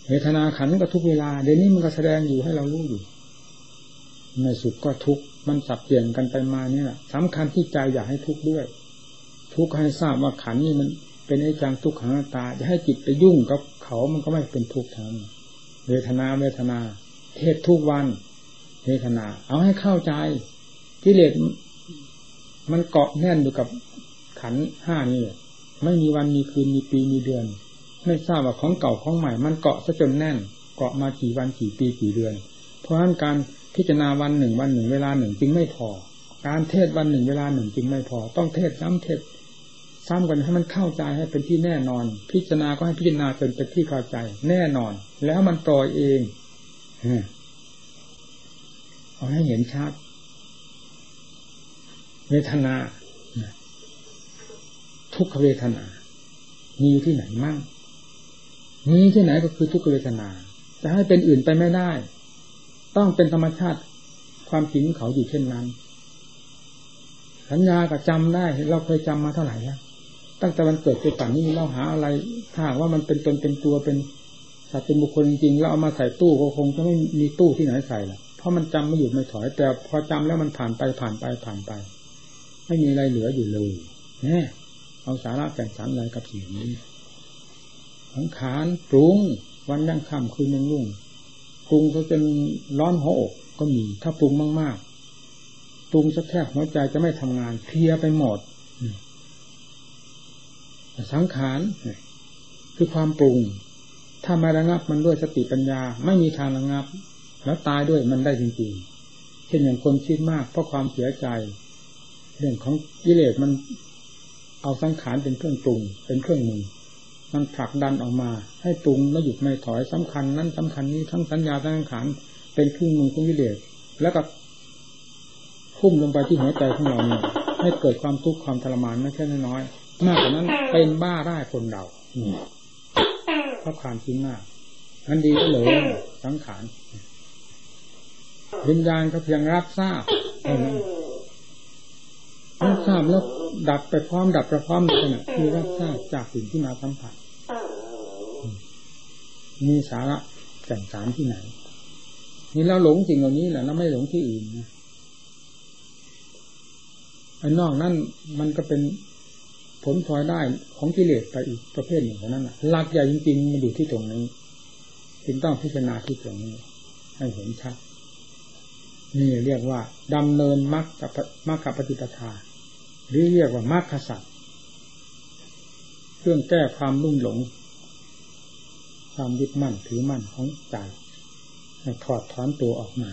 เวทนาขันก็ทุกเวลา เดี๋ยวนี้มันก็แสดงอยู่ให้เรารู้อยู่ในสุดก็ทุกมันสับเปลี่ยนกันไปมาเนี่ยสำคัญที่ใจอยากให้ทุกด้วย ทุกให้ทราบว่าขันนี่มันเป็นไอ้จังทุกขังตาจะให้จิตไปยุ่งกับเขามันก็ไม่เป็นทุกข์ทั้ง เวทนาเวทนา เทศทุกวัน เวทนา เอาให้เข้าใจกิเลสมันเกาะแน่นอยู่กับขันห้านี่ไม่มีวันมีคืนมีปีมีเดือน ไม่ทราบว่าของเก่าของใหม่ มันเกาะซะจนแน่น เกาะมากี่วันกี่ปีกี่เดือน เพราะฉะนั้นการพิจารณาวันหนึ่งวันหนึ่งเวลาหนึ่งจึงไม่พอ การเทศวันหนึ่งเวลาหนึ่งจึงไม่พอ ต้องเทศซ้ำเทศ ซ้ำกันให้มันเข้าใจให้เป็นที่แน่นอน พิจารณาก็ให้พิจารณาจนเป็นที่เข้าใจ แน่นอน แล้วมันปล่อยเองเอาให้เห็นชัดเวทนาทุกขเวทนา มีที่ไหนมั่งมีที่ไหนก็คือทุกขเวทนา จะให้เป็นอื่นไปไม่ได้ ต้องเป็นธรรมชาติความจริงเขาอยู่เช่นนั้นสัญญาก็จำได้ เราเคยจำมาเท่าไหร่แล้ว ตั้งแต่วันเกิดจนป่านนี้เราหาอะไรถ้าว่ามันเป็นตนเป็นตัวเป็นสัตว์เป็นบุคคลจริงๆแล้วเอามาใส่ตู้ก็คงจะไม่มีตู้ที่ไหนใส่ละเพราะมันจำไม่หยุดไม่ถอย แต่พอจำแล้วมันผ่านไปผ่านไปผ่านไป ไม่มีอะไรเหลืออยู่เลยเนี่ยเอาสาระแต่งสารอะไรกับสิ่งนี้สังขารปรุงวันยังค่ำคืนยังรุ่งปรุงเขาจนร้อนหัวอกก็มี ถ้าปรุงมากๆปรุงสักแทบหัวใจจะไม่ทำงานเพียไปหมด สังขารคือความปรุง ถ้ามาระงับมันด้วยสติปัญญา ไม่มีทางระงับ แล้วตายด้วยมันได้จริงๆ เช่นอย่างคนคิดมากเพราะความเสียใจ เรื่องของกิเลสมันเอาสังขารเป็นเครื่องปรุง เป็นเครื่องมือมันผลักดันออกมา ให้ปรุงแล้วหยุดไม่ถอยสำคัญ นั้นสำคัญนี้ทั้งสัญญาทั้งสังขารเป็นเครื่องมือของกิเลสแล้วก็พุ่มลงไปที่หัวใจของเราเนี่ยให้เกิดความทุกข์ความทรมานไม่แค่น้อย มากกว่านั้นเป็นบ้าได้คนเราเพราะความคิดมากนันดีก็เลยสังขารวิญญาณก็เพียงรับทราบรับทราบแล้วดับไปพร้อมดับไปพร้อมขณะคือรับทราบจากสิ่งที่มาสัมผัสมีสาระแก่นสารที่ไหน นี่เราหลงสิ่งเหล่านี้แหละเราไม่หลงที่อื่นนะไอ้นอกนั่นมันก็เป็น ผลพลอยได้ของกิเลสไปอีกประเภทหนึ่งเท่านั้นหลักใหญ่จริงๆมันอยู่ที่ตรงนี้จึงต้องพิจารณาที่ตรงนี้ ให้เห็นชัด นี่เรียกว่าดำเนินมรรคกับมรรคปฏิปทา หรือเรียกว่ามรรคสัตว์เครื่องแก้ความรุ่มหลง ความยึดมั่นถือมั่นของใจให้ถอดถอนตัวออกมา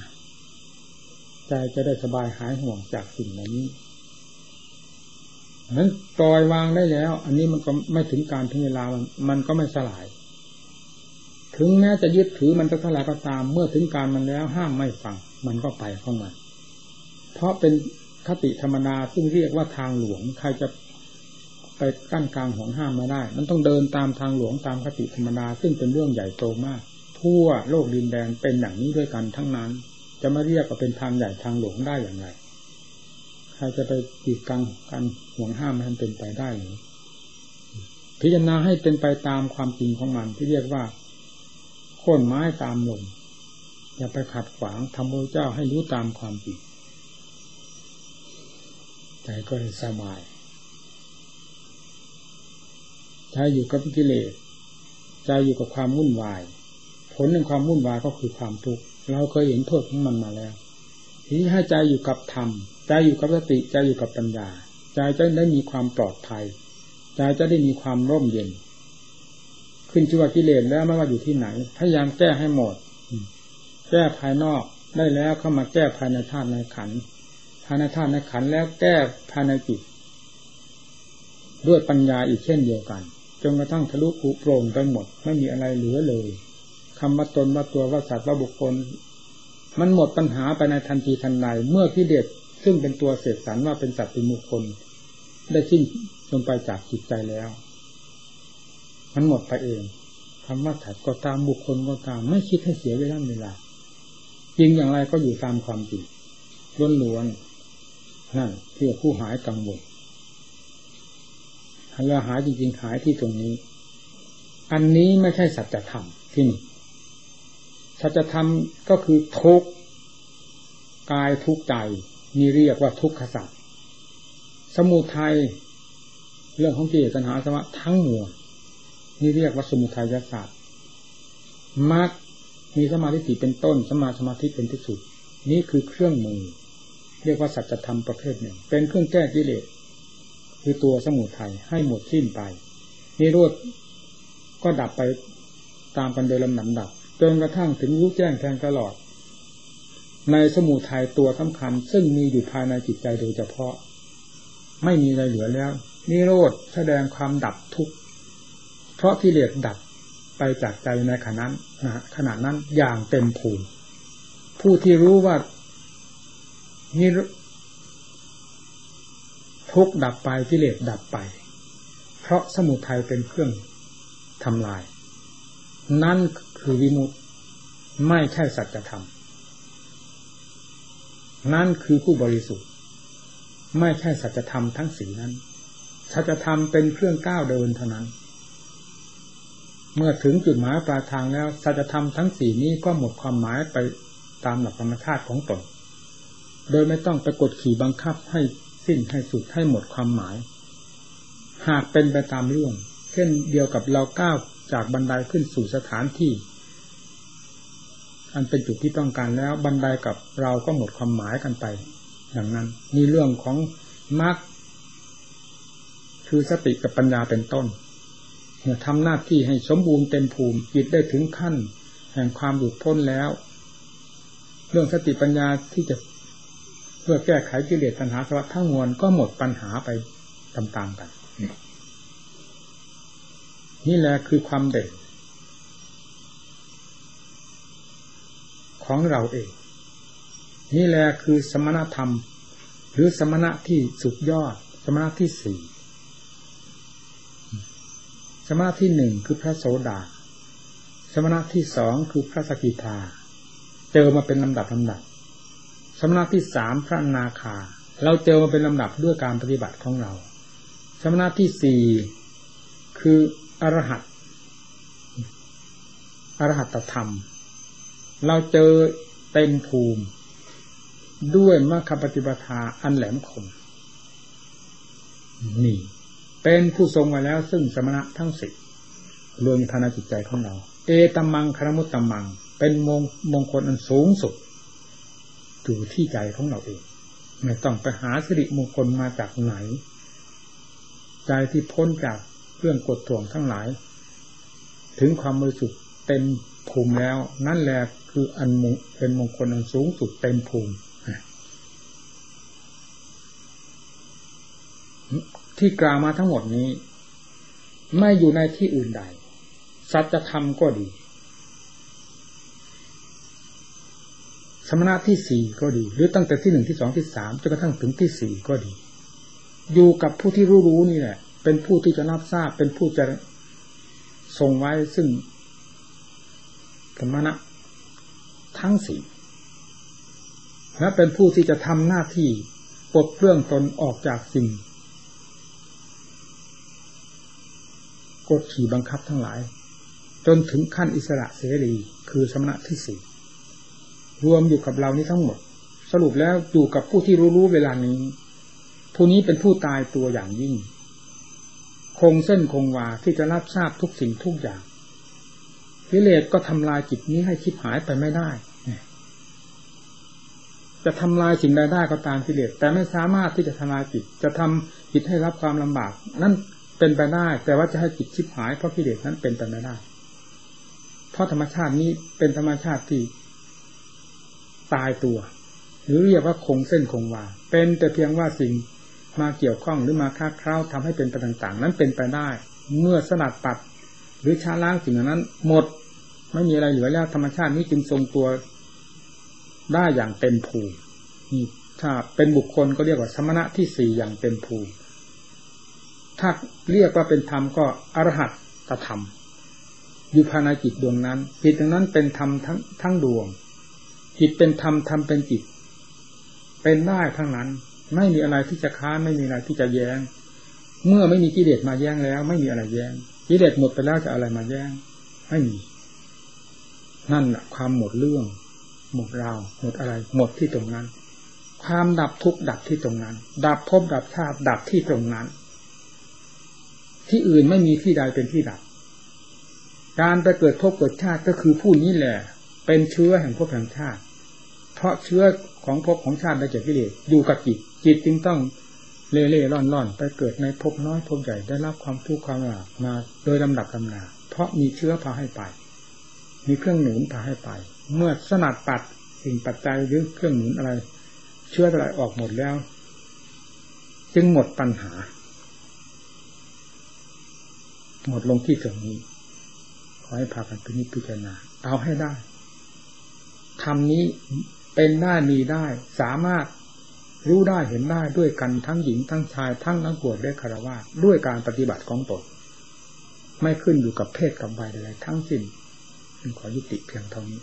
ใจจะได้สบายหายห่วงจากสิ่งเหล่านี้ นั้นปล่อยวางได้แล้ว อันนี้มันก็ไม่ถึงการถึงเวลามันมันก็ไม่สลาย ถึงแม้จะยึดถือมันจะท่าไรก็ตาม เมื่อถึงการมันแล้วห้ามไม่ฟัง มันก็ไปของมัน เพราะเป็นคติธรรมนาซึ่งเรียกว่าทางหลวงใครจะไปกั้นกลางของห้ามไม่ได้ มันต้องเดินตามทางหลวงตามคติธรรมนาซึ่งเป็นเรื่องใหญ่โตมาก ทั่วโลกดินแดนเป็นอย่างนี้ด้วยกันทั้งนั้น จะมาเรียกว่าเป็นทางใหญ่ทางหลวงได้อย่างไร ใครจะไปกีดกันกันห่วงห้ามมันเป็นไปได้หรือพิจารณาให้เป็นไปตามความจริงของมัน ที่เรียกว่าโค่นไม้ตามลมอย่าไปขัดขวางทำพระเจ้าให้รู้ตามความจริงใจก็เลยสบายใจอยู่กับกิเลสใจอยู่กับความวุ่นวาย ผลของความวุ่นวายก็คือความทุกข์เราเคยเห็นโทษของมันมาแล้ว ทีนี้ให้ใจอยู่กับธรรม ใจอยู่กับสติใจอยู่กับปัญญาใจจะได้มีความปลอดภัยใจจะได้มีความร่มเย็น ขึ้นชื่อว่ากิเลสแล้วไม่ว่าอยู่ที่ไหน พยายามแก้ให้หมด แก้ภายนอกได้แล้วเข้ามาแก้ภายในธาตุในขันภายในธาตุในขันแล้วแก้ภายในจิตด้วยปัญญาอีกเช่นเดียวกันจนกระทั่งทะลุปุโปร่งไปหมด ไม่มีอะไรเหลือเลยคำว่าตนว่าตัวว่าสัตว์ว่าบุคคล มันหมดปัญหาไปในทันทีทันใดเมื่อกิเลส ซึ่งเป็นตัวเสกสรรว่าเป็นสัตว์เป็นมุคคลได้สิ้นลงไปจากจิตใจแล้ว มันหมดไปเองคำว่าถัดก็ตามบุคคลก็ตาม ไม่คิดให้เสียเวลาเวลาจริงอย่างไรก็อยู่ตามความจริงล้วนๆนั่นที่อผู้หายกังวลหายาหายจริงๆหายที่ตรงนี้ อันนี้ไม่ใช่สัจธรรมที่นี่สัจธรรมก็คือทุกกายทุกใจ นี่เรียกว่าทุกขสัจสมุทัยเรื่องของกิเลสตัณหาสมะทั้งมวลนี่เรียกว่าสมุทัยศาสตร์มรรคมีสมาธิเป็นต้นสมาสมาธิเป็นที่สุด นี่คือเครื่องมือ เรียกว่าสัจธรรมประเภทหนึ่ง เป็นเครื่องแก้กิเลสคือตัวสมุทัยให้หมดสิ้นไปนิโรธก็ดับไปตามกันโดยลำดับดับจนกระทั่งถึงรู้แจ้งแทงตลอด ในสมุทัยตัวสำคัญ ซึ่งมีอยู่ภายในจิตใจโดยเฉพาะ ไม่มีอะไรเหลือแล้วนิโรธแสดงความดับทุกข์เพราะกิเลสดับไปจากใจในขณะนั้นขณะนั้นอย่างเต็มภูมิผู้ที่รู้ว่านี่ทุกดับไปกิเลสดับไป เพราะสมุทัยเป็นเครื่องทำลาย นั่นคือวิมุตไม่ใช่สัจธรรม นั่นคือผู้บริสุทธิ์ ไม่ใช่สัจธรรมทั้งสีนั้น สัจธรรมเป็นเครื่องก้าวเดินเท่านั้น เมื่อถึงจุดหมายปลายทางแล้ว สัจธรรมทั้งสี่นี้ก็หมดความหมายไปตามหลักธรรมชาติของตน โดยไม่ต้องไปกดขี่บังคับให้สิ้นให้สุดให้หมดความหมาย หากเป็นไปตามเรื่อง เช่นเดียวกับเราก้าวจากบันไดขึ้นสู่สถานที่ อันเป็นจุดที่ต้องการแล้วบันไดกับเราก็หมดความหมายกันไป อย่างนั้นมีเรื่องของมรรคคือสติกับปัญญาเป็นต้นเมื่อทำหน้าที่ให้สมบูรณ์เต็มภูมิจิตได้ถึงขั้น แห่งความหลุดพ้นแล้ว เรื่องสติปัญญาที่จะเพื่อแก้ไขกิเลสตัณหาสวัสดิ์ทั้งมวลก็หมดปัญหาไปตามๆกัน นี่แหละคือความเด่น ของเราเอง นี่แหละคือสมณธรรม หรือสมณะที่สุดยอด สมณะที่สี่สมณะที่หนึ่งคือพระโสดา สมณะที่สองคือพระสกิทา เจอมาเป็นลำดับลำดับ สมณะที่สามพระนาคา เราเจอมาเป็นลำดับด้วยการปฏิบัติของเรา สมณะที่สี่คืออรหัตอรหัตธรรม เราเจอเต็มภูมิ ด้วยมรรคปฏิบัติอันแหลมคม นี่ เป็นผู้ทรงไว้แล้วซึ่งสมณะทั้งสิบรวมภายในจิตใจของเรา เอตมังคารมุตตมัง เป็นมงมงคลอันสูงสุดอยู่ที่ใจของเราเอง ไม่ต้องไปหาสิริมงคลมาจากไหน ใจที่พ้นจากเรื่องกดถ่วงทั้งหลาย ถึงความบริสุทธิ์เต็ม ภูมิแล้ว นั่นแหละคืออันมงเป็นมงคลอันสูงสุดเต็มภูมิที่กล่าวมาทั้งหมดนี้ ไม่อยู่ในที่อื่นใด สัจธรรมก็ดี สมณะที่สี่ก็ดี หรือตั้งแต่ที่หนึ่งที่สองที่สามจนกระทั่งถึงที่สี่ก็ดี อยู่กับผู้ที่รู้รู้นี่แหละ เป็นผู้ที่จะรับทราบเป็นผู้จะทรงไว้ซึ่ง สมณะทั้งสี่และเป็นผู้ที่จะทำหน้าที่ปลดเปลื้องตนออกจากสิ่งกดขี่บังคับทั้งหลาย จนถึงขั้นอิสระเสรีคือสมณะที่สี่รวมอยู่กับเรานี้ทั้งหมด สรุปแล้วอยู่กับผู้ที่รู้รู้เวลานี้ ผู้นี้เป็นผู้ตายตัวอย่างยิ่ง คงเส้นคงวาที่จะรับทราบทุกสิ่งทุกอย่าง กิเลสก็ทำลายจิตนี้ให้คิดหายไปไม่ได้จะทำลายสิ่งใดได้ก็ตามกิเลสแต่ไม่สามารถที่จะทำลายจิต จะทำจิตให้รับความลำบาก นั่นเป็นไปได้ แต่ว่าจะให้จิตชิบหายเพราะกิเลสนั้นเป็นไปไม่ได้ เพราะธรรมชาตินี้เป็นธรรมชาติที่ตายตัว หรือเรียกว่าคงเส้นคงวาเป็นแต่เพียงว่าสิ่งมาเกี่ยวข้องหรือมาค้าคร้าวทำให้เป็นไปต่างๆ นั้นเป็นไปได้ เมื่อสลัดปัด หรือช้าล้างสิ่งนั้น หมดไม่มีอะไรเหลือแล้วธรรมชาตินี้จึงทรงตัวได้อย่างเต็มภูมินี่ถ้าเป็นบุคคลก็เรียกว่าสมณะที่สี่อย่างเต็มภูมิ ถ้าเรียกว่าเป็นธรรมก็อรหัตตธรรมอยู่ภายในจิตดวงนั้นจิตดวงนั้นเป็นธรรมทั้งทั้งดวง จิตเป็นธรรมธรรมเป็นจิต เป็นได้ทั้งนั้น ไม่มีอะไรที่จะค้านไม่มีอะไรที่จะแย้ง เมื่อไม่มีกิเลสมาแย้งแล้ว ไม่มีอะไรแย้ง กิเลสหมดไปแล้วจะอะไรมาแย้งไม่มี นั่นแหละความหมดเรื่อง หมดราวหมดอะไร หมดที่ตรงนั้น ความดับทุกข์ดับที่ตรงนั้น ดับภพดับชาติดับที่ตรงนั้น ที่อื่นไม่มีที่ใดเป็นที่ดับ การไปเกิดภพเกิดชาติก็คือผู้นี้แหละ เป็นเชื้อแห่งภพแห่งชาติ เพราะเชื้อของภพของชาติได้จากกิเลสอยู่กับจิตจิตจึงต้อง เล่เล่ร่อนร่อนไปเกิดในภพน้อยภพใหญ่ได้รับความทุกข์ความลำบากมาโดยลำดับลำนาเพราะมีเชื้อพาให้ไป มีเครื่องหนุนพาให้ไป เมื่อสนัดปัดสิ่งปัจจัยหรือเครื่องหนุนอะไร เชื้ออะไรออกหมดแล้ว จึงหมดปัญหา หมดลงที่ตรงนี้ ขอให้พากันพิพิจารณาเอาให้ได้คำนี้เป็นได้มีได้สามารถ รู้ได้เห็นได้ด้วยกันทั้งหญิงทั้งชายทั้งนักบวชและคารวะด้วยการปฏิบัติของตนไม่ขึ้นอยู่กับเพศกับใบใดทั้งสิ้นขอยุติเพียงเท่านี้